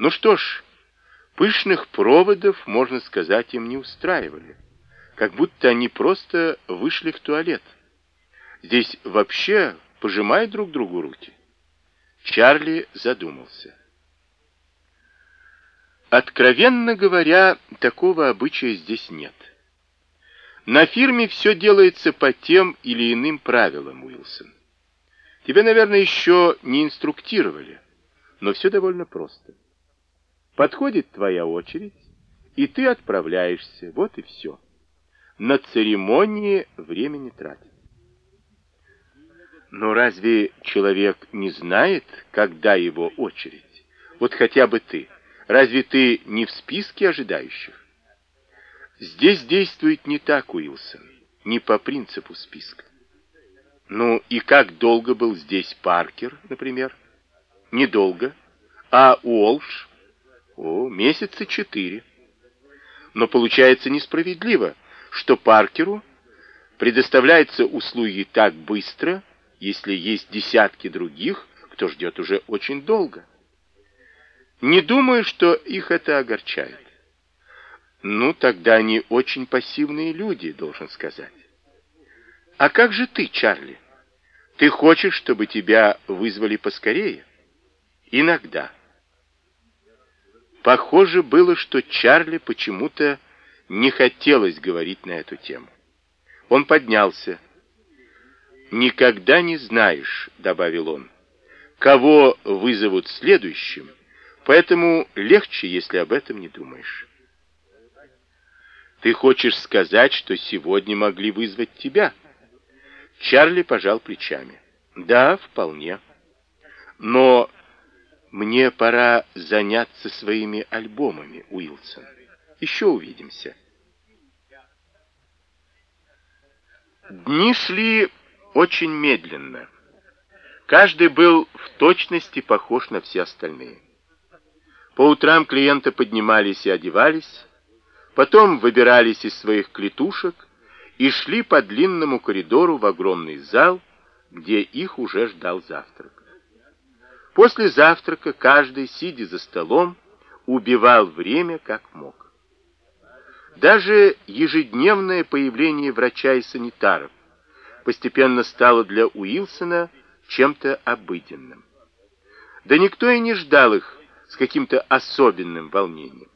Ну что ж, пышных проводов, можно сказать, им не устраивали. Как будто они просто вышли в туалет. Здесь вообще пожимают друг другу руки. Чарли задумался. Откровенно говоря, такого обычая здесь нет. На фирме все делается по тем или иным правилам, Уилсон. Тебя, наверное, еще не инструктировали, но все довольно просто. Подходит твоя очередь, и ты отправляешься, вот и все. На церемонии времени тратить. Но разве человек не знает, когда его очередь? Вот хотя бы ты. Разве ты не в списке ожидающих? Здесь действует не так, Уилсон, не по принципу списка. Ну и как долго был здесь Паркер, например? Недолго. А Уолш? О, месяца четыре. Но получается несправедливо, что Паркеру предоставляются услуги так быстро, если есть десятки других, кто ждет уже очень долго. Не думаю, что их это огорчает. Ну, тогда они очень пассивные люди, должен сказать. А как же ты, Чарли? Ты хочешь, чтобы тебя вызвали поскорее? Иногда. Похоже было, что Чарли почему-то не хотелось говорить на эту тему. Он поднялся. «Никогда не знаешь», — добавил он, — «кого вызовут следующим, поэтому легче, если об этом не думаешь». Ты хочешь сказать, что сегодня могли вызвать тебя? Чарли пожал плечами. Да, вполне. Но мне пора заняться своими альбомами, Уилсон. Еще увидимся. Дни шли очень медленно. Каждый был в точности похож на все остальные. По утрам клиенты поднимались и одевались, Потом выбирались из своих клетушек и шли по длинному коридору в огромный зал, где их уже ждал завтрак. После завтрака каждый, сидя за столом, убивал время как мог. Даже ежедневное появление врача и санитаров постепенно стало для Уилсона чем-то обыденным. Да никто и не ждал их с каким-то особенным волнением.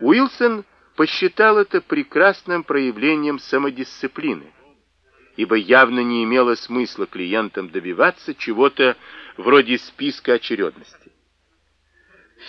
Уилсон посчитал это прекрасным проявлением самодисциплины, ибо явно не имело смысла клиентам добиваться чего-то вроде списка очередности.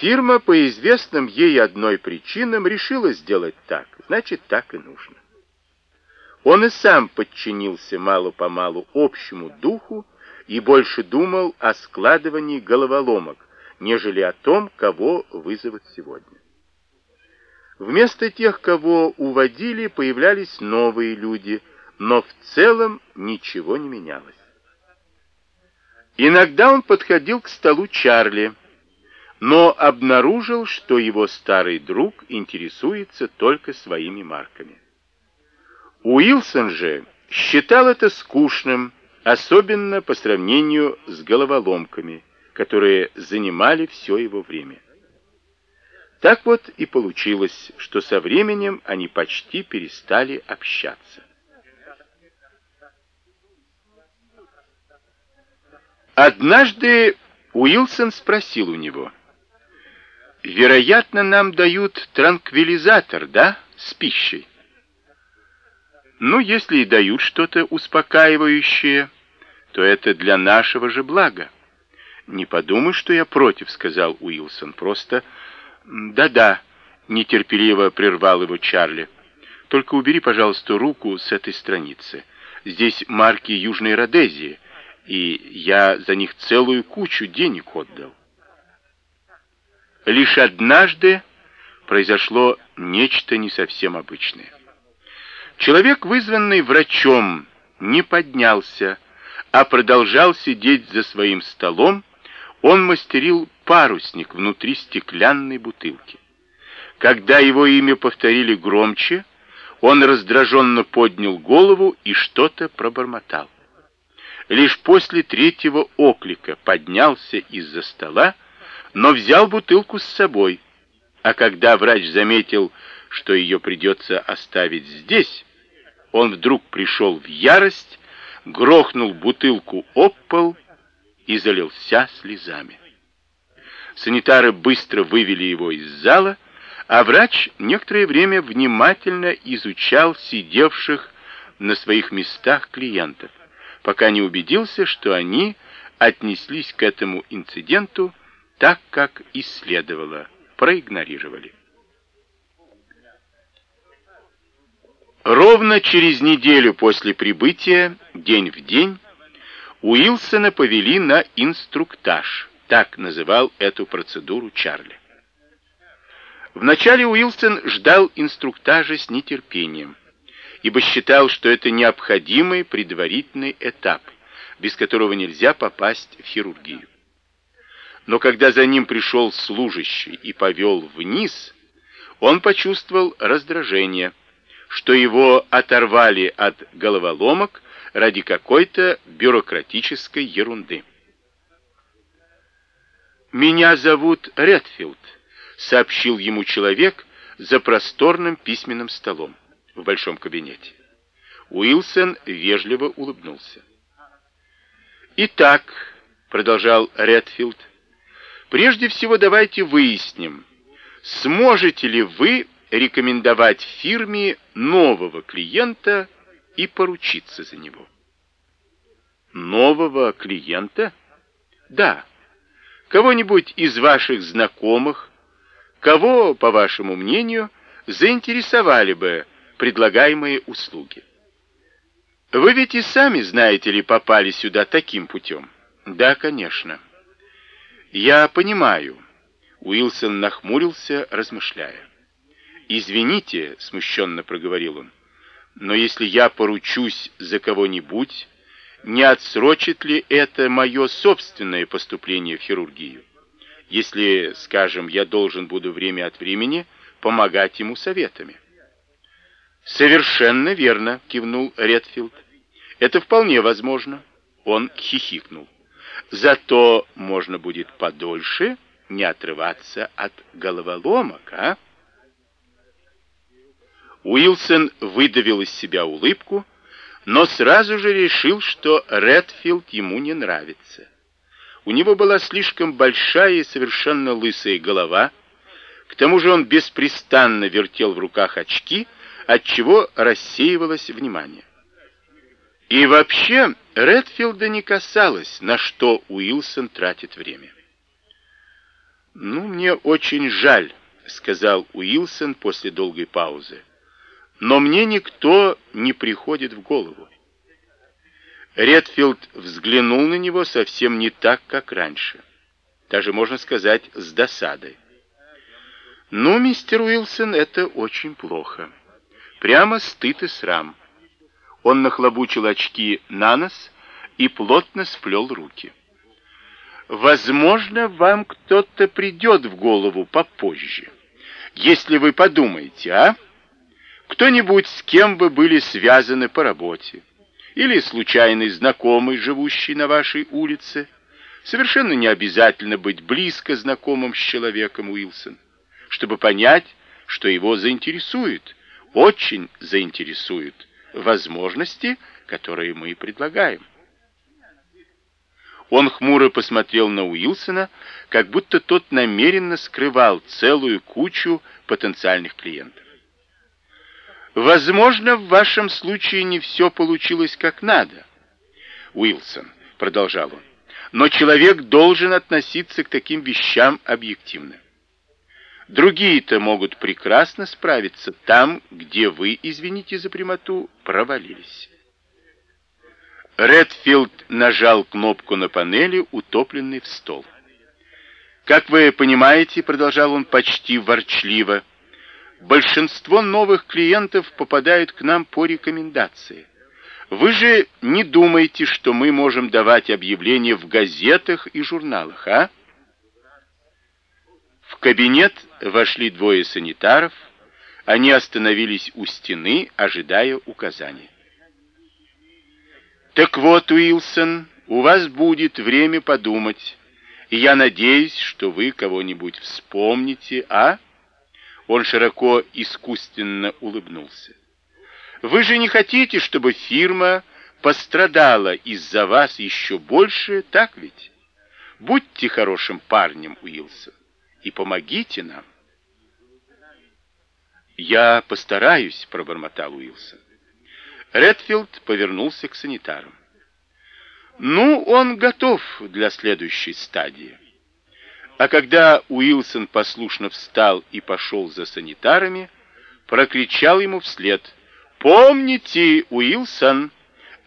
Фирма по известным ей одной причинам решила сделать так, значит, так и нужно. Он и сам подчинился мало-помалу общему духу и больше думал о складывании головоломок, нежели о том, кого вызовут сегодня. Вместо тех, кого уводили, появлялись новые люди, но в целом ничего не менялось. Иногда он подходил к столу Чарли, но обнаружил, что его старый друг интересуется только своими марками. Уилсон же считал это скучным, особенно по сравнению с головоломками, которые занимали все его время. Так вот и получилось, что со временем они почти перестали общаться. Однажды Уилсон спросил у него, «Вероятно, нам дают транквилизатор, да, с пищей?» «Ну, если и дают что-то успокаивающее, то это для нашего же блага». «Не подумай, что я против», — сказал Уилсон, «просто...» «Да-да», — нетерпеливо прервал его Чарли. «Только убери, пожалуйста, руку с этой страницы. Здесь марки Южной Родезии, и я за них целую кучу денег отдал». Лишь однажды произошло нечто не совсем обычное. Человек, вызванный врачом, не поднялся, а продолжал сидеть за своим столом, он мастерил парусник внутри стеклянной бутылки. Когда его имя повторили громче, он раздраженно поднял голову и что-то пробормотал. Лишь после третьего оклика поднялся из-за стола, но взял бутылку с собой. А когда врач заметил, что ее придется оставить здесь, он вдруг пришел в ярость, грохнул бутылку об пол и залился слезами. Санитары быстро вывели его из зала, а врач некоторое время внимательно изучал сидевших на своих местах клиентов, пока не убедился, что они отнеслись к этому инциденту так, как и следовало, проигнорировали. Ровно через неделю после прибытия, день в день, Уилсона повели на инструктаж, так называл эту процедуру Чарли. Вначале Уилсон ждал инструктажа с нетерпением, ибо считал, что это необходимый предварительный этап, без которого нельзя попасть в хирургию. Но когда за ним пришел служащий и повел вниз, он почувствовал раздражение, что его оторвали от головоломок ради какой-то бюрократической ерунды. «Меня зовут Редфилд», — сообщил ему человек за просторным письменным столом в большом кабинете. Уилсон вежливо улыбнулся. «Итак», — продолжал Редфилд, — «прежде всего давайте выясним, сможете ли вы рекомендовать фирме нового клиента и поручиться за него». «Нового клиента?» «Да. Кого-нибудь из ваших знакомых, кого, по вашему мнению, заинтересовали бы предлагаемые услуги. Вы ведь и сами, знаете ли, попали сюда таким путем. Да, конечно. Я понимаю. Уилсон нахмурился, размышляя. «Извините», — смущенно проговорил он, «но если я поручусь за кого-нибудь, не отсрочит ли это мое собственное поступление в хирургию? Если, скажем, я должен буду время от времени помогать ему советами?» «Совершенно верно», — кивнул Редфилд. «Это вполне возможно». Он хихикнул. «Зато можно будет подольше не отрываться от головоломок, а?» Уилсон выдавил из себя улыбку, но сразу же решил, что Редфилд ему не нравится. У него была слишком большая и совершенно лысая голова, к тому же он беспрестанно вертел в руках очки, от чего рассеивалось внимание. И вообще Редфилда не касалось, на что Уилсон тратит время. «Ну, мне очень жаль», — сказал Уилсон после долгой паузы. «Но мне никто не приходит в голову». Редфилд взглянул на него совсем не так, как раньше. Даже, можно сказать, с досадой. «Ну, мистер Уилсон, это очень плохо». Прямо стыд и срам. Он нахлобучил очки на нос и плотно сплел руки. Возможно, вам кто-то придет в голову попозже, если вы подумаете, а? Кто-нибудь, с кем вы были связаны по работе, или случайный знакомый, живущий на вашей улице. Совершенно не обязательно быть близко знакомым с человеком, Уилсон, чтобы понять, что его заинтересует – очень заинтересуют возможности, которые мы предлагаем. Он хмуро посмотрел на Уилсона, как будто тот намеренно скрывал целую кучу потенциальных клиентов. Возможно, в вашем случае не все получилось как надо. Уилсон, продолжал он, но человек должен относиться к таким вещам объективно. Другие-то могут прекрасно справиться там, где вы, извините за прямоту, провалились. Редфилд нажал кнопку на панели, утопленной в стол. «Как вы понимаете, — продолжал он почти ворчливо, — большинство новых клиентов попадают к нам по рекомендации. Вы же не думаете, что мы можем давать объявления в газетах и журналах, а?» В кабинет вошли двое санитаров. Они остановились у стены, ожидая указаний. «Так вот, Уилсон, у вас будет время подумать, И я надеюсь, что вы кого-нибудь вспомните, а? Он широко искусственно улыбнулся. Вы же не хотите, чтобы фирма пострадала из-за вас еще больше, так ведь? Будьте хорошим парнем, Уилсон, и помогите нам. Я постараюсь, пробормотал Уилсон. Редфилд повернулся к санитарам. Ну, он готов для следующей стадии. А когда Уилсон послушно встал и пошел за санитарами, прокричал ему вслед: "Помните, Уилсон,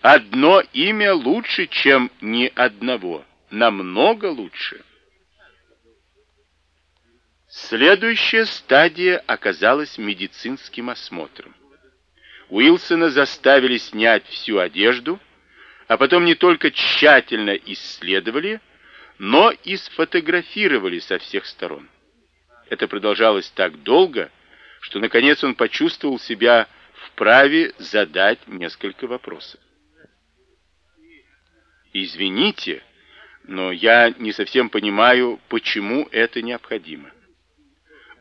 одно имя лучше, чем ни одного, намного лучше". Следующая стадия оказалась медицинским осмотром. Уилсона заставили снять всю одежду, а потом не только тщательно исследовали, но и сфотографировали со всех сторон. Это продолжалось так долго, что наконец он почувствовал себя вправе задать несколько вопросов. Извините, но я не совсем понимаю, почему это необходимо.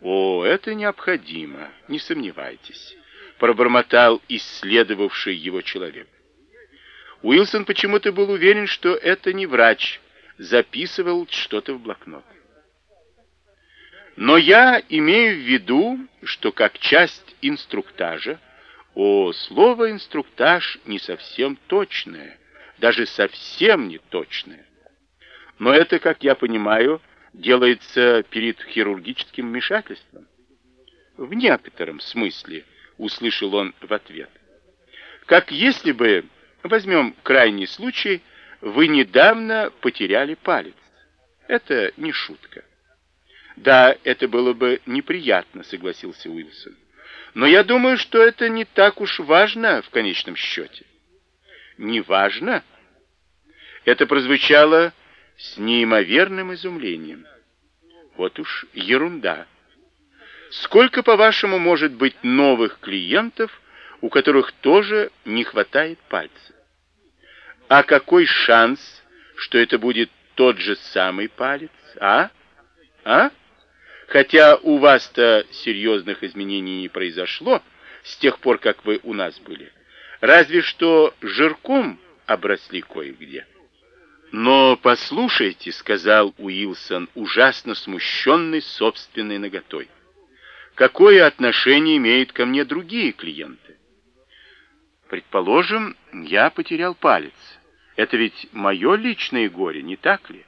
О, это необходимо, не сомневайтесь, пробормотал исследовавший его человек. Уилсон почему-то был уверен, что это не врач, записывал что-то в блокнот. Но я имею в виду, что как часть инструктажа, о, слово инструктаж не совсем точное, даже совсем не точное. Но это, как я понимаю, делается перед хирургическим вмешательством. В некотором смысле, услышал он в ответ. Как если бы, возьмем крайний случай, вы недавно потеряли палец. Это не шутка. Да, это было бы неприятно, согласился Уилсон. Но я думаю, что это не так уж важно в конечном счете. Не важно? Это прозвучало с неимоверным изумлением. Вот уж ерунда. Сколько, по-вашему, может быть новых клиентов, у которых тоже не хватает пальца? А какой шанс, что это будет тот же самый палец, а? А? Хотя у вас-то серьезных изменений не произошло с тех пор, как вы у нас были. Разве что жирком обросли кое-где. «Но послушайте», — сказал Уилсон, ужасно смущенный собственной наготой, «какое отношение имеют ко мне другие клиенты? Предположим, я потерял палец. Это ведь мое личное горе, не так ли?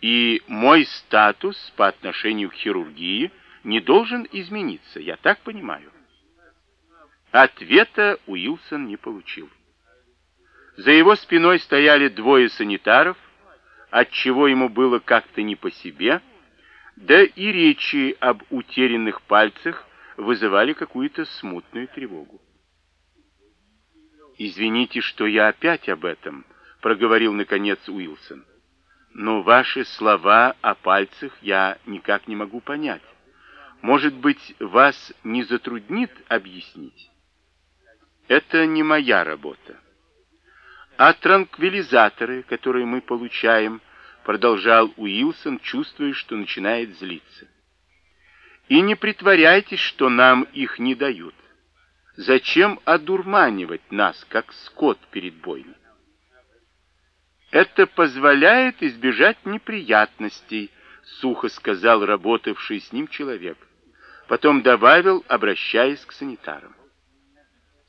И мой статус по отношению к хирургии не должен измениться, я так понимаю». Ответа Уилсон не получил. За его спиной стояли двое санитаров, отчего ему было как-то не по себе, да и речи об утерянных пальцах вызывали какую-то смутную тревогу. «Извините, что я опять об этом», — проговорил наконец Уилсон. «Но ваши слова о пальцах я никак не могу понять. Может быть, вас не затруднит объяснить?» «Это не моя работа». А транквилизаторы, которые мы получаем, продолжал Уилсон, чувствуя, что начинает злиться. И не притворяйтесь, что нам их не дают. Зачем одурманивать нас, как скот перед бойней? Это позволяет избежать неприятностей, сухо сказал работавший с ним человек. Потом добавил, обращаясь к санитарам.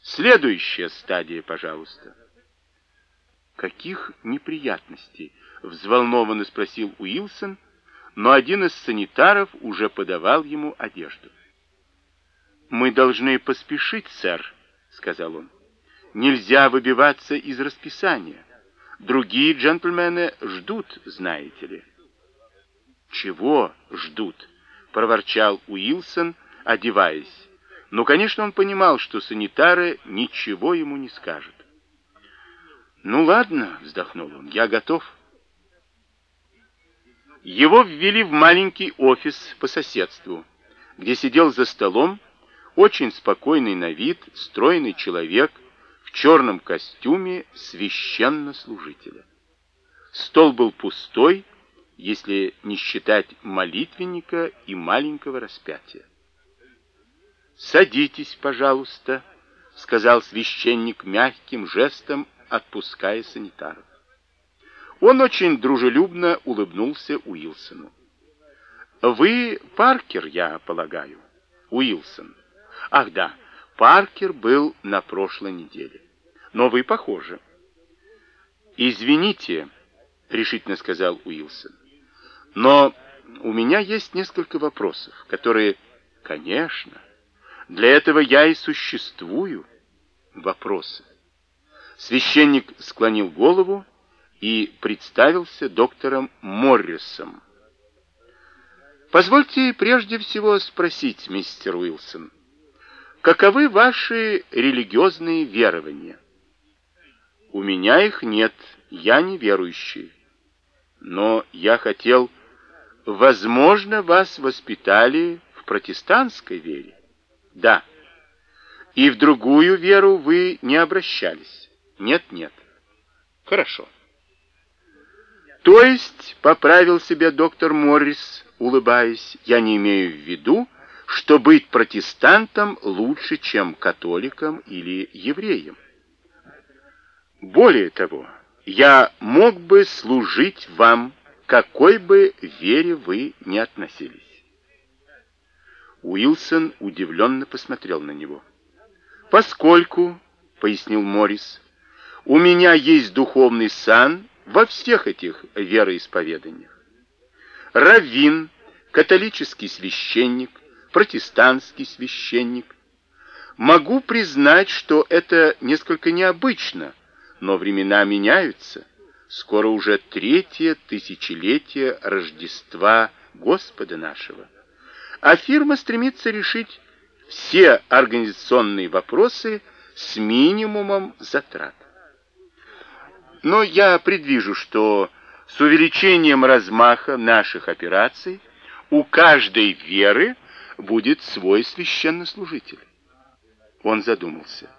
Следующая стадия, пожалуйста. «Каких неприятностей?» — взволнованно спросил Уилсон, но один из санитаров уже подавал ему одежду. «Мы должны поспешить, сэр», — сказал он. «Нельзя выбиваться из расписания. Другие джентльмены ждут, знаете ли». «Чего ждут?» — проворчал Уилсон, одеваясь. Но, конечно, он понимал, что санитары ничего ему не скажут. «Ну ладно», — вздохнул он, — «я готов». Его ввели в маленький офис по соседству, где сидел за столом очень спокойный на вид, стройный человек в черном костюме священнослужителя. Стол был пустой, если не считать молитвенника и маленького распятия. «Садитесь, пожалуйста», — сказал священник мягким жестом, отпуская санитаров. Он очень дружелюбно улыбнулся Уилсону. «Вы Паркер, я полагаю?» «Уилсон». «Ах да, Паркер был на прошлой неделе. Но вы похожи». «Извините», — решительно сказал Уилсон, «но у меня есть несколько вопросов, которые, конечно, для этого я и существую. Вопросы». Священник склонил голову и представился доктором Моррисом. Позвольте прежде всего спросить, мистер Уилсон, каковы ваши религиозные верования? У меня их нет, я не верующий. Но я хотел, возможно, вас воспитали в протестантской вере. Да. И в другую веру вы не обращались. Нет, нет. Хорошо. То есть, поправил себя доктор Моррис, улыбаясь, я не имею в виду, что быть протестантом лучше, чем католиком или евреем. Более того, я мог бы служить вам, какой бы вере вы ни относились. Уилсон удивленно посмотрел на него. «Поскольку, — пояснил Моррис, — у меня есть духовный сан во всех этих вероисповеданиях. Раввин, католический священник, протестантский священник. Могу признать, что это несколько необычно — но времена меняются. Скоро уже третье тысячелетие Рождества Господа нашего. А фирма стремится решить все организационные вопросы с минимумом затрат. Но я предвижу, что с увеличением размаха наших операций у каждой веры будет свой священнослужитель. Он задумался.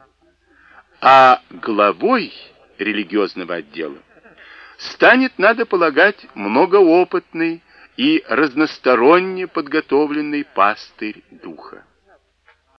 А главой религиозного отдела станет, надо полагать, многоопытный и разносторонне подготовленный пастырь духа.